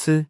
つ。